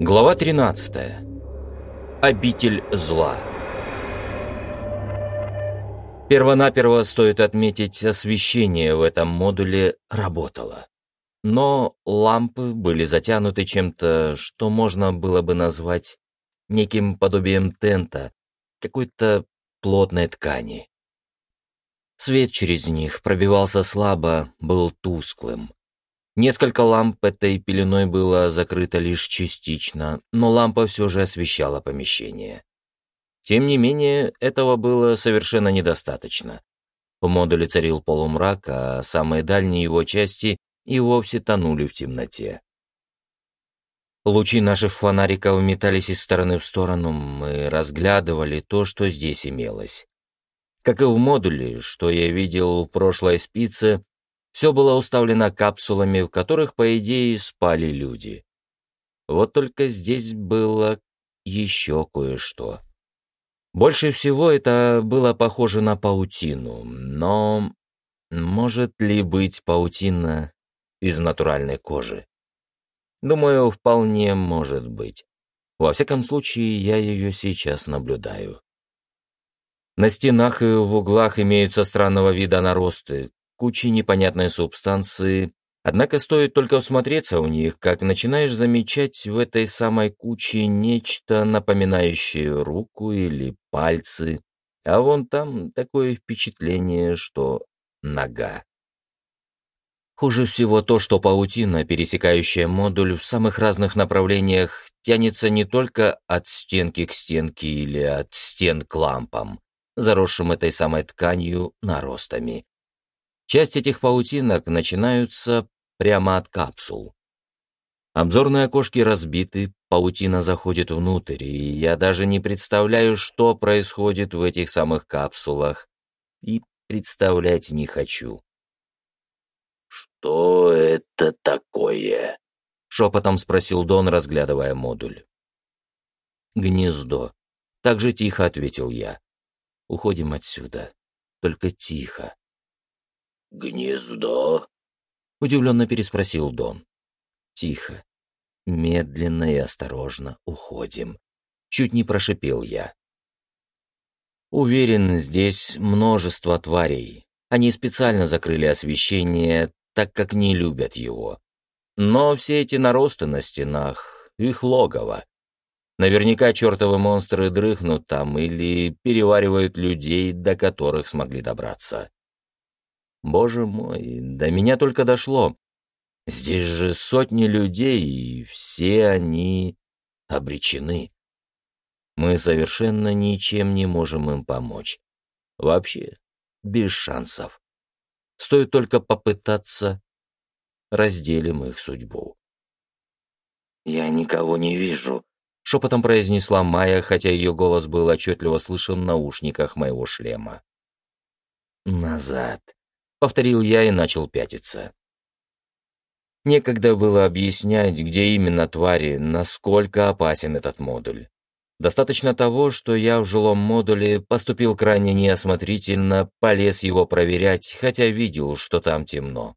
Глава 13. Обитель зла. Первонаперво стоит отметить, освещение в этом модуле работало. Но лампы были затянуты чем-то, что можно было бы назвать неким подобием тента, какой-то плотной ткани. Свет через них пробивался слабо, был тусклым. Несколько ламп этой пеленой было закрыто лишь частично, но лампа все же освещала помещение. Тем не менее, этого было совершенно недостаточно. В модуле царил полумрак, а самые дальние его части и вовсе тонули в темноте. Лучи наших фонариков метались из стороны в сторону, мы разглядывали то, что здесь имелось. Как и в модуле, что я видел в прошлой спице, все было уставлено капсулами, в которых, по идее, спали люди. Вот только здесь было еще кое-что. Больше всего это было похоже на паутину, но может ли быть паутина из натуральной кожи? Думаю, вполне может быть. Во всяком случае, я ее сейчас наблюдаю. На стенах и в углах имеются странного вида наросты, кучи непонятной субстанции, однако стоит только всмотреться у них, как начинаешь замечать в этой самой куче нечто напоминающее руку или пальцы, а вон там такое впечатление, что нога. Хуже всего то, что паутина, пересекающая модуль в самых разных направлениях, тянется не только от стенки к стенке или от стен к лампам, заросшим этой самой тканью наростами, Часть этих паутинок начинаются прямо от капсул. Обзорные окошки разбиты, паутина заходит внутрь, и я даже не представляю, что происходит в этих самых капсулах, и представлять не хочу. «Что это такое?» — шепотом спросил Дон, разглядывая модуль. «Гнездо», — так же тихо ответил я. «Уходим отсюда, только тихо». «Гнездо?» — удивленно переспросил Дон. «Тихо, медленно и осторожно уходим», — чуть не прошипел я. Уверен, здесь множество тварей. Они специально закрыли освещение, так как не любят его. Но все эти наросты на стенах — их логово. Наверняка чертовы монстры дрыхнут там или переваривают людей, до которых смогли добраться. Боже мой, до меня только дошло. Здесь же сотни людей, и все они обречены. Мы совершенно ничем не можем им помочь. Вообще, без шансов. Стоит только попытаться, разделим их судьбу. «Я никого не вижу», — шепотом произнесла Майя, хотя ее голос был отчетливо слышен в наушниках моего шлема. «Назад», повторил я и начал пятиться. Некогда было объяснять, где именно твари, насколько опасен этот модуль. Достаточно того, что я в жилом модуле поступил крайне неосмотрительно, полез его проверять, хотя видел, что там темно.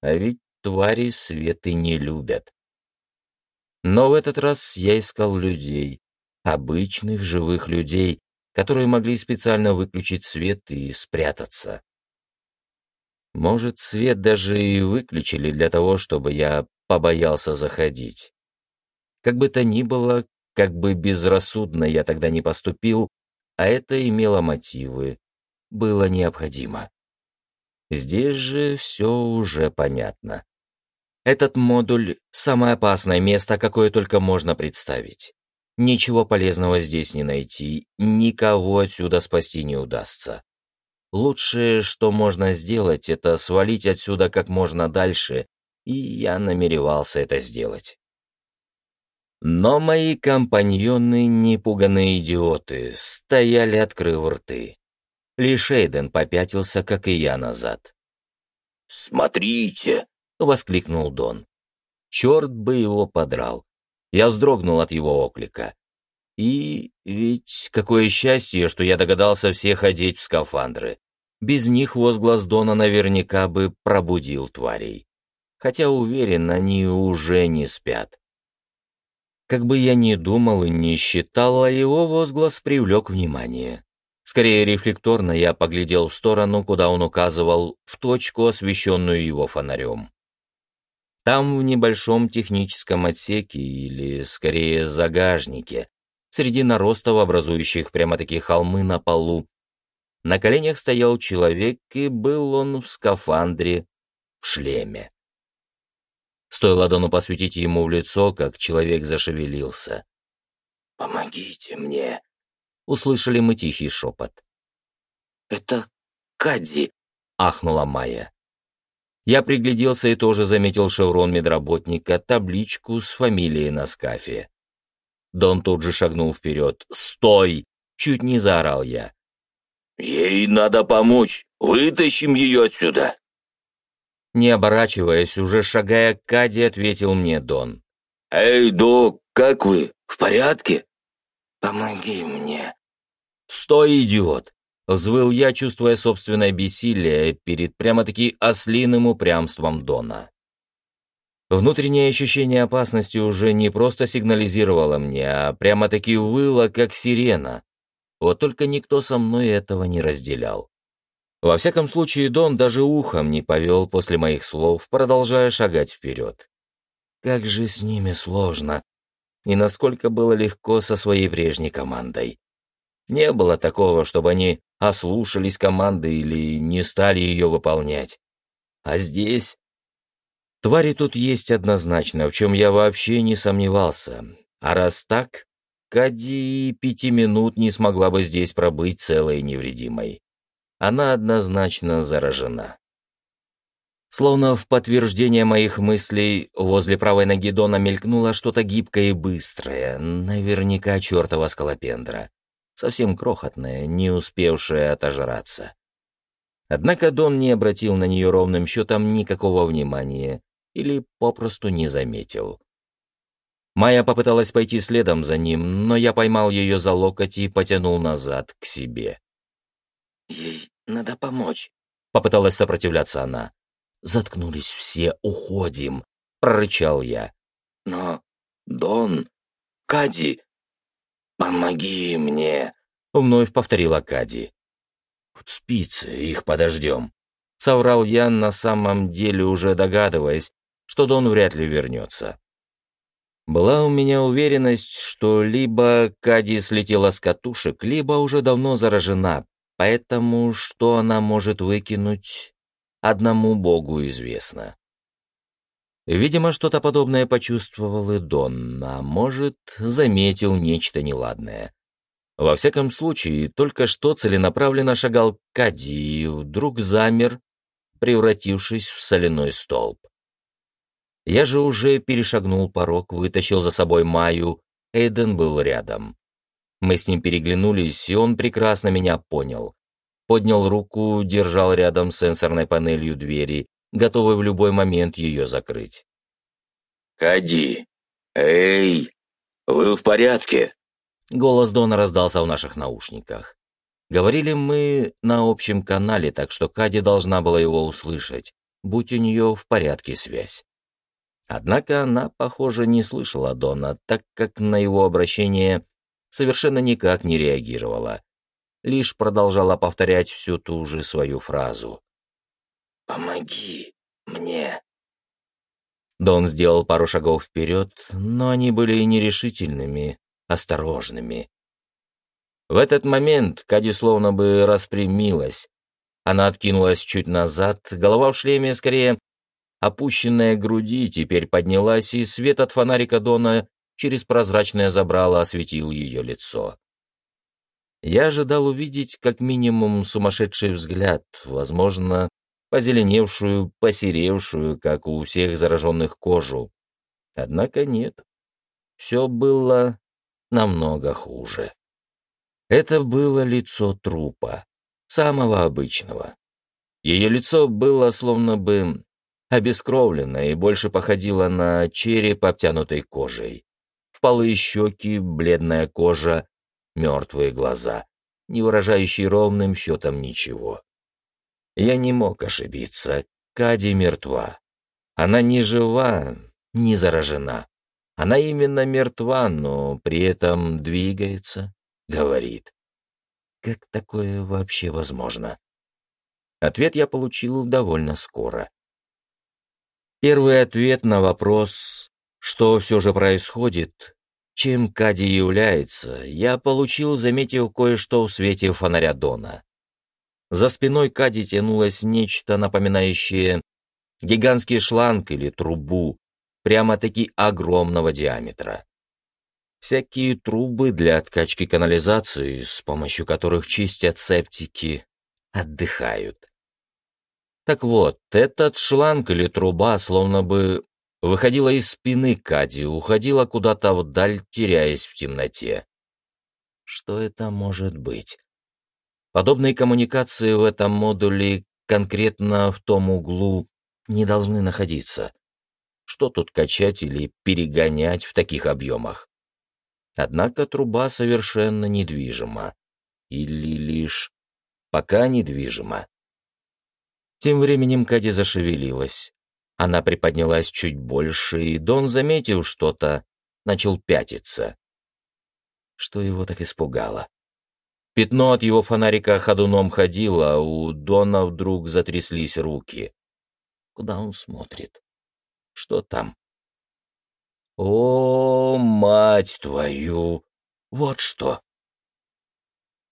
А ведь твари светы не любят. Но в этот раз я искал людей, обычных живых людей, которые могли специально выключить свет и спрятаться. Может, свет даже и выключили для того, чтобы я побоялся заходить. Как бы то ни было, как бы безрассудно я тогда не поступил, а это имело мотивы, было необходимо. Здесь же все уже понятно. Этот модуль — самое опасное место, какое только можно представить. Ничего полезного здесь не найти, никого отсюда спасти не удастся. Лучшее, что можно сделать, это свалить отсюда как можно дальше, и я намеревался это сделать. Но мои компаньоны, непуганные идиоты, стояли, открыв рты. Лишь Эйден попятился, как и я, назад. «Смотрите!» — воскликнул Дон. Черт бы его подрал. Я вздрогнул от его оклика. И ведь какое счастье, что я догадался всех одеть в скафандры. Без них возглас Дона наверняка бы пробудил тварей. Хотя, уверен, они уже не спят. Как бы я ни думал и не считал, а его возглас привлек внимание. Скорее рефлекторно я поглядел в сторону, куда он указывал, в точку, освещенную его фонарем. Там, в небольшом техническом отсеке, или, скорее, загажнике, среди наростов, образующих прямо-таки холмы на полу, на коленях стоял человек, и был он в скафандре, в шлеме. Стоило Дону посветить ему в лицо, как человек зашевелился. «Помогите мне!» — услышали мы тихий шепот. «Это Кадзи!» — ахнула Майя. Я пригляделся и тоже заметил шеврон медработника, табличку с фамилией на скафе. Дон тут же шагнул вперед. «Стой!» — чуть не заорал я. «Ей надо помочь! Вытащим ее отсюда!» Не оборачиваясь, уже шагая к Каде, ответил мне Дон. «Эй, док, как вы? В порядке? Помоги мне!» «Стой, идиот!» — взвыл я, чувствуя собственное бессилие перед прямо-таки ослиным упрямством Дона. Внутреннее ощущение опасности уже не просто сигнализировало мне, а прямо-таки выло, как сирена. Вот только никто со мной этого не разделял. Во всяком случае, Дон даже ухом не повел после моих слов, продолжая шагать вперед. Как же с ними сложно. И насколько было легко со своей прежней командой. Не было такого, чтобы они ослушались команды или не стали ее выполнять. А здесь... Твари тут есть однозначно, в чем я вообще не сомневался. А раз так, Кади пяти минут не смогла бы здесь пробыть целой и невредимой она однозначно заражена. Словно в подтверждение моих мыслей, возле правой ноги Дона мелькнуло что-то гибкое и быстрое, наверняка чертова скалопендра, совсем крохотная, не успевшая отожраться. Однако Дон не обратил на нее ровным счетом никакого внимания или попросту не заметил. Майя попыталась пойти следом за ним, но я поймал ее за локоть и потянул назад к себе. «Ей надо помочь», — попыталась сопротивляться она. «Заткнулись все, уходим», — прорычал я. «Но, Дон, Кади, помоги мне», — вновь повторила Кади. «Спицы, их подождем», — соврал я, на самом деле уже догадываясь, что Дон вряд ли вернется. Была у меня уверенность, что либо Кади слетела с катушек, либо уже давно заражена, Поэтому что она может выкинуть, одному Богу известно. Видимо, что-то подобное почувствовал и Дон, а может, заметил нечто неладное. Во всяком случае, только что целенаправленно шагал Кади и вдруг замер, превратившись в соляной столб. Я же уже перешагнул порог, вытащил за собой Маю, Эйден был рядом. Мы с ним переглянулись, и он прекрасно меня понял. Поднял руку, держал рядом с сенсорной панелью двери, готовый в любой момент ее закрыть. «Кади! Эй! Вы в порядке?» Голос Дона раздался в наших наушниках. Говорили мы на общем канале, так что Кади должна была его услышать, будь у нее в порядке связь. Однако она, похоже, не слышала Дона, так как на его обращение совершенно никак не реагировала, лишь продолжала повторять всю ту же свою фразу. «Помоги мне». Дон сделал пару шагов вперед, но они были нерешительными, осторожными. В этот момент Кади словно бы распрямилась. Она откинулась чуть назад, голова в шлеме скорее опущенная груди теперь поднялась, и свет от фонарика Дона через прозрачное забрало осветил ее лицо. Я ожидал увидеть как минимум сумасшедший взгляд, возможно, позеленевшую, посеревшую, как у всех зараженных кожу. Однако нет. Все было намного хуже. Это было лицо трупа, самого обычного. Ее лицо было словно бы обескровлено и больше походило на череп, обтянутый кожей впалые щеки, бледная кожа, мертвые глаза, не выражающие ровным счетом ничего. Я не мог ошибиться. Кади мертва. Она не жива, не заражена. Она именно мертва, но при этом двигается, говорит. Как такое вообще возможно? Ответ я получил довольно скоро. Первый ответ на вопрос, что все же происходит, чем Кади является, я получил, заметив кое-что в свете фонаря Дона. За спиной Кади тянулось нечто напоминающее гигантский шланг или трубу, прямо-таки огромного диаметра. Всякие трубы для откачки канализации, с помощью которых чистят септики, отдыхают. Так вот, этот шланг или труба словно бы выходила из спины Кади, уходила куда-то вдаль, теряясь в темноте. Что это может быть? Подобные коммуникации в этом модуле конкретно в том углу не должны находиться. Что тут качать или перегонять в таких объемах? Однако труба совершенно недвижима. Или лишь пока недвижима. Тем временем Кади зашевелилась. Она приподнялась чуть больше, и Дон, заметив что-то, начал пятиться. Что его так испугало? Пятно от его фонарика ходуном ходило, а у Дона вдруг затряслись руки. Куда он смотрит? Что там? О, мать твою! Вот что!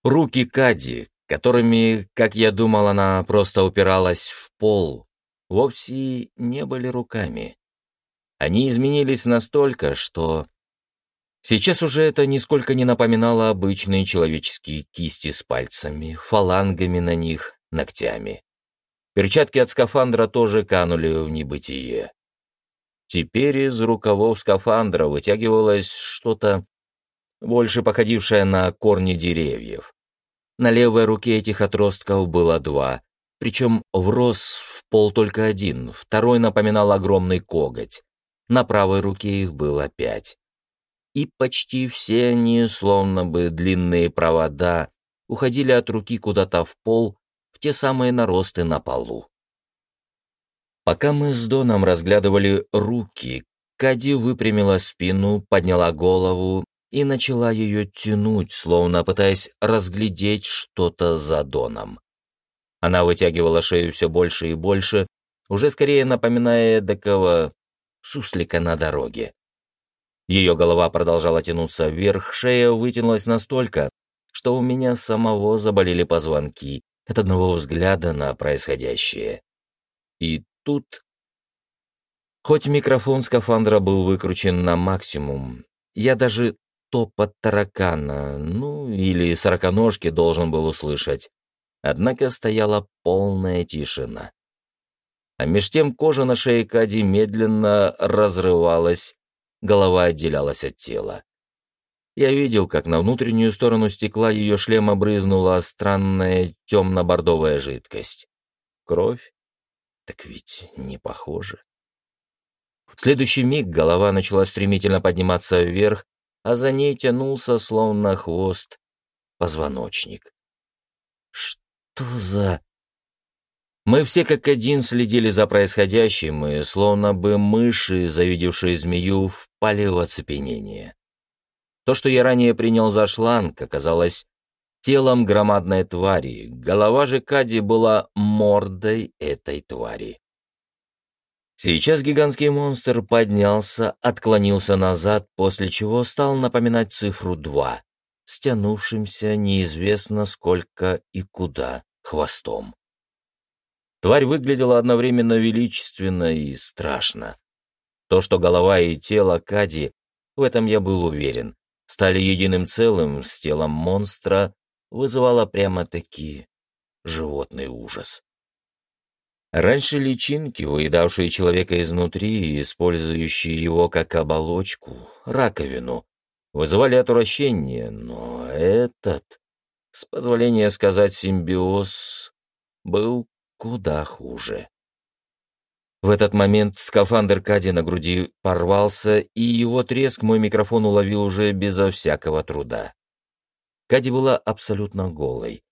Руки Кади, которыми, как я думал, она просто упиралась в пол, вовсе не были руками. Они изменились настолько, что... Сейчас уже это нисколько не напоминало обычные человеческие кисти с пальцами, фалангами на них, ногтями. Перчатки от скафандра тоже канули в небытие. Теперь из рукавов скафандра вытягивалось что-то больше походившее на корни деревьев. На левой руке этих отростков было два, причем врос в пол только один, второй напоминал огромный коготь. На правой руке их было пять. И почти все они, словно бы длинные провода, уходили от руки куда-то в пол, те самые наросты на полу. Пока мы с Доном разглядывали руки, Кади выпрямила спину, подняла голову и начала ее тянуть, словно пытаясь разглядеть что-то за Доном. Она вытягивала шею все больше и больше, уже скорее напоминая такого суслика на дороге. Ее голова продолжала тянуться вверх, шея вытянулась настолько, что у меня самого заболели позвонки, от одного взгляда на происходящее. И тут... Хоть микрофон скафандра был выкручен на максимум, я даже топот таракана, ну, или сороконожки должен был услышать. Однако стояла полная тишина. А меж тем кожа на шее Кади медленно разрывалась, голова отделялась от тела. Я видел, как на внутреннюю сторону стекла ее шлема брызнула странная темно-бордовая жидкость. Кровь? Так ведь не похоже. В следующий миг голова начала стремительно подниматься вверх, а за ней тянулся, словно хвост, позвоночник. Что за... Мы все как один следили за происходящим, и словно бы мыши, завидевшие змею, впали в оцепенение. То, что я ранее принял за шланг, оказалось телом громадной твари. Голова же Кади была мордой этой твари. Сейчас гигантский монстр поднялся, отклонился назад, после чего стал напоминать цифру 2, стянувшимся неизвестно сколько и куда хвостом. Тварь выглядела одновременно величественно и страшно. То, что голова и тело Кади, в этом я был уверен, стали единым целым с телом монстра, вызывало прямо-таки животный ужас. Раньше личинки, выедавшие человека изнутри и использующие его как оболочку, раковину, вызывали отвращение, но этот, с позволения сказать симбиоз, был куда хуже. В этот момент скафандр Кади на груди порвался, и его треск мой микрофон уловил уже безо всякого труда. Кади была абсолютно голой.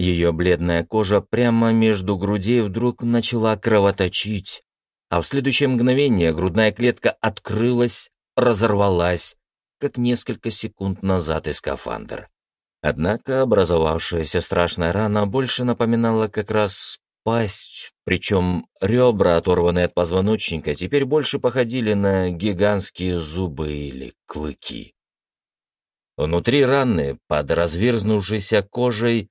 Ее бледная кожа прямо между грудей вдруг начала кровоточить, а в следующее мгновение грудная клетка открылась, разорвалась, как несколько секунд назад и скафандр. Однако образовавшаяся страшная рана больше напоминала как раз пасть, причем ребра, оторванные от позвоночника, теперь больше походили на гигантские зубы или клыки. Внутри раны, под разверзнувшейся кожей,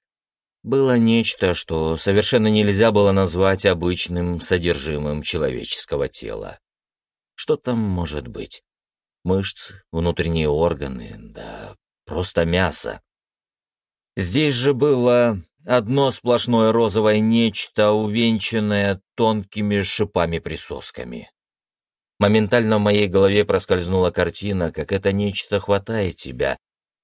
было нечто, что совершенно нельзя было назвать обычным содержимым человеческого тела. Что там может быть? Мышцы, внутренние органы, да просто мясо. Здесь же было одно сплошное розовое нечто, увенчанное тонкими шипами-присосками. Моментально в моей голове проскользнула картина, как это нечто хватает тебя,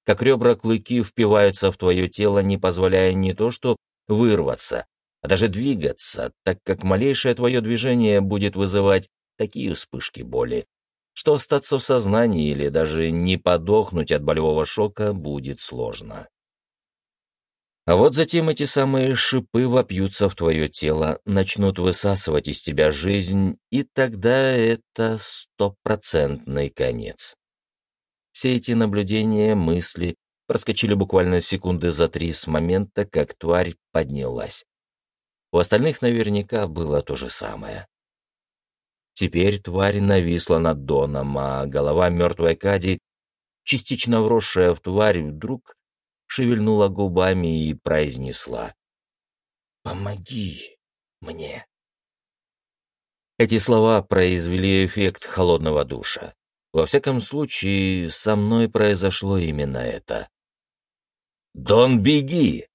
как ребра-клыки впиваются в твое тело, не позволяя не то что вырваться, а даже двигаться, так как малейшее твое движение будет вызывать такие вспышки боли, что остаться в сознании или даже не подохнуть от болевого шока будет сложно. А вот затем эти самые шипы вопьются в твое тело, начнут высасывать из тебя жизнь, и тогда это стопроцентный конец. Все эти наблюдения, мысли проскочили буквально секунды за три с момента, как тварь поднялась. У остальных наверняка было то же самое. Теперь тварь нависла над Доном, а голова мертвой Кади, частично вросшая в тварь, вдруг шевельнула губами и произнесла «Помоги мне». Эти слова произвели эффект холодного душа. Во всяком случае, со мной произошло именно это. «Дон, беги!»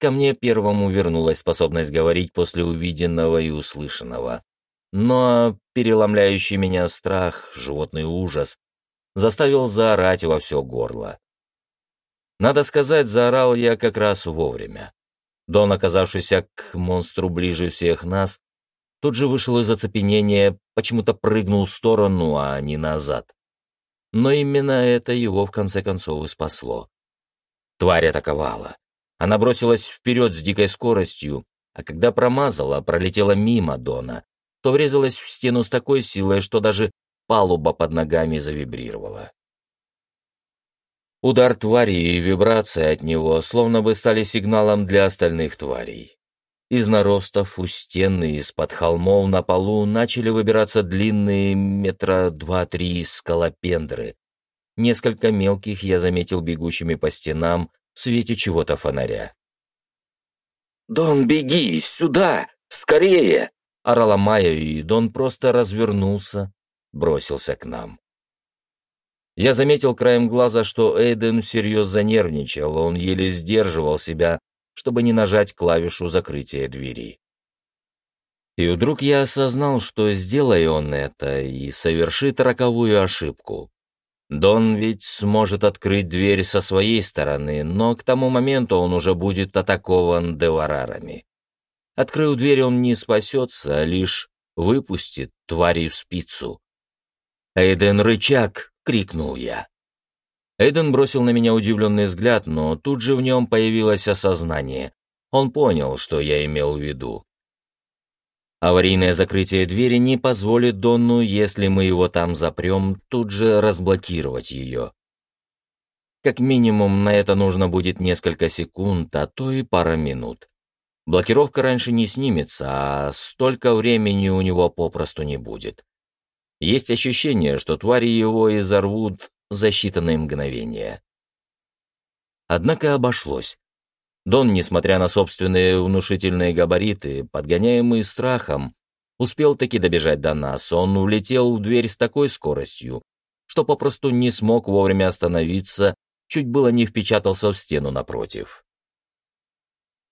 Ко мне первому вернулась способность говорить после увиденного и услышанного. Но переломляющий меня страх, животный ужас, заставил заорать во все горло. Надо сказать, заорал я как раз вовремя. Дон, оказавшийся к монстру ближе всех нас, тут же вышел из оцепенения, почему-то прыгнул в сторону, а не назад. Но именно это его в конце концов и спасло. Тварь атаковала. Она бросилась вперед с дикой скоростью, а когда промазала, пролетела мимо Дона, то врезалась в стену с такой силой, что даже палуба под ногами завибрировала. Удар твари и вибрация от него словно бы стали сигналом для остальных тварей. Из наростов у стены из-под холмов на полу начали выбираться длинные метра два-три скалопендры. Несколько мелких я заметил бегущими по стенам в свете чего-то фонаря. «Дон, беги! Сюда! Скорее!» — орала Майя, и Дон просто развернулся, бросился к нам. Я заметил краем глаза, что Эйден всерьез занервничал, он еле сдерживал себя, чтобы не нажать клавишу закрытия двери. И вдруг я осознал, что сделая он это и совершит роковую ошибку. Дон ведь сможет открыть дверь со своей стороны, но к тому моменту он уже будет атакован деварарами. Открыв дверь, он не спасется, а лишь выпустит твари в спицу. «Эйден, рычаг!» — крикнул я. Эйден бросил на меня удивленный взгляд, но тут же в нем появилось осознание. Он понял, что я имел в виду. Аварийное закрытие двери не позволит Донну, если мы его там запрем, тут же разблокировать ее. Как минимум, на это нужно будет несколько секунд, а то и пара минут. Блокировка раньше не снимется, а столько времени у него попросту не будет. Есть ощущение, что твари его изорвут за считанные мгновения. Однако обошлось. Дон, несмотря на собственные внушительные габариты, подгоняемый страхом, успел таки добежать до нас. Он улетел в дверь с такой скоростью, что попросту не смог вовремя остановиться, чуть было не впечатался в стену напротив.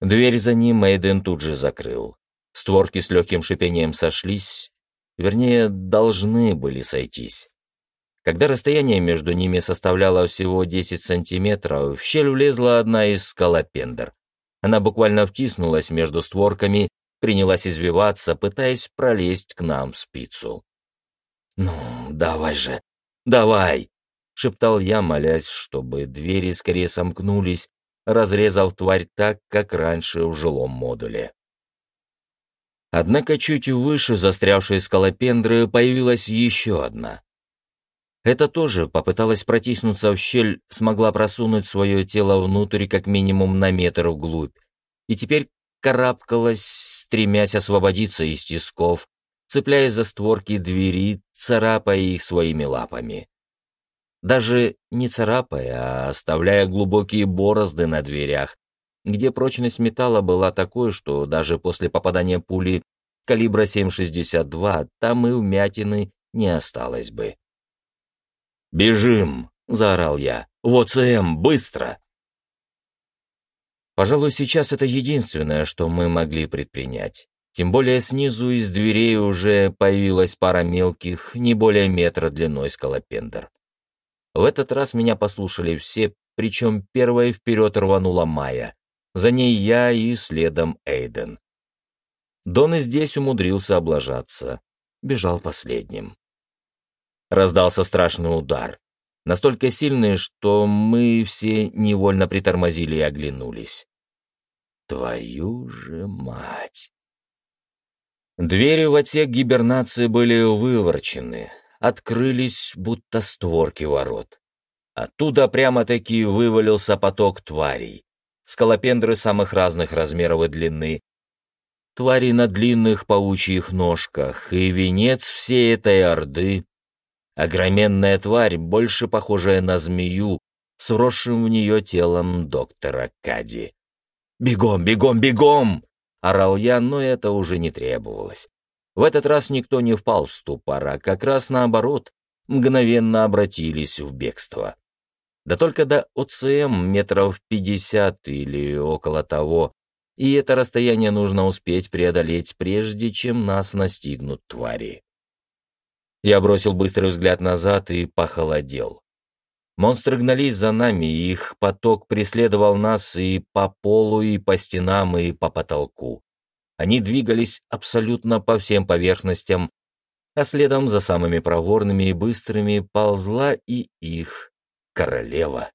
Дверь за ним Мейден тут же закрыл. Створки с легким шипением сошлись, вернее, должны были сойтись. Когда расстояние между ними составляло всего 10 сантиметров, в щель влезла одна из скалопендр. Она буквально втиснулась между створками, принялась извиваться, пытаясь пролезть к нам в спицу. «Ну, давай же, давай!» — шептал я, молясь, чтобы двери скорее сомкнулись, разрезав тварь так, как раньше в жилом модуле. Однако чуть выше застрявшей скалопендры появилась еще одна. Это тоже попыталась протиснуться в щель, смогла просунуть свое тело внутрь как минимум на метр вглубь, и теперь карабкалась, стремясь освободиться из тисков, цепляясь за створки двери, царапая их своими лапами. Даже не царапая, а оставляя глубокие борозды на дверях, где прочность металла была такой, что даже после попадания пули калибра 7,62 там и вмятины не осталось бы. «Бежим!» — заорал я. «В ОЦМ, быстро!» Пожалуй, сейчас это единственное, что мы могли предпринять. Тем более снизу из дверей уже появилась пара мелких, не более метра длиной скалопендр. В этот раз меня послушали все, причем первой вперед рванула Майя. За ней я и следом Эйден. Дон и здесь умудрился облажаться. Бежал последним. Раздался страшный удар. Настолько сильный, что мы все невольно притормозили и оглянулись. Твою же мать! Двери в отсек гибернации были выворчены, открылись, будто створки ворот. Оттуда прямо-таки вывалился поток тварей. Скалопендры самых разных размеров и длины, твари на длинных паучьих ножках, и венец всей этой орды — огроменная тварь, больше похожая на змею, с вросшим в нее телом доктора Кади. «Бегом, бегом, бегом!» — орал я, но это уже не требовалось. В этот раз никто не впал в ступор, а как раз наоборот, мгновенно обратились в бегство. Да только до ОЦМ метров пятьдесят или около того, и это расстояние нужно успеть преодолеть, прежде чем нас настигнут твари. Я бросил быстрый взгляд назад и похолодел. Монстры гнались за нами, их поток преследовал нас и по полу, и по стенам, и по потолку. Они двигались абсолютно по всем поверхностям, а следом за самыми проворными и быстрыми ползла и их королева.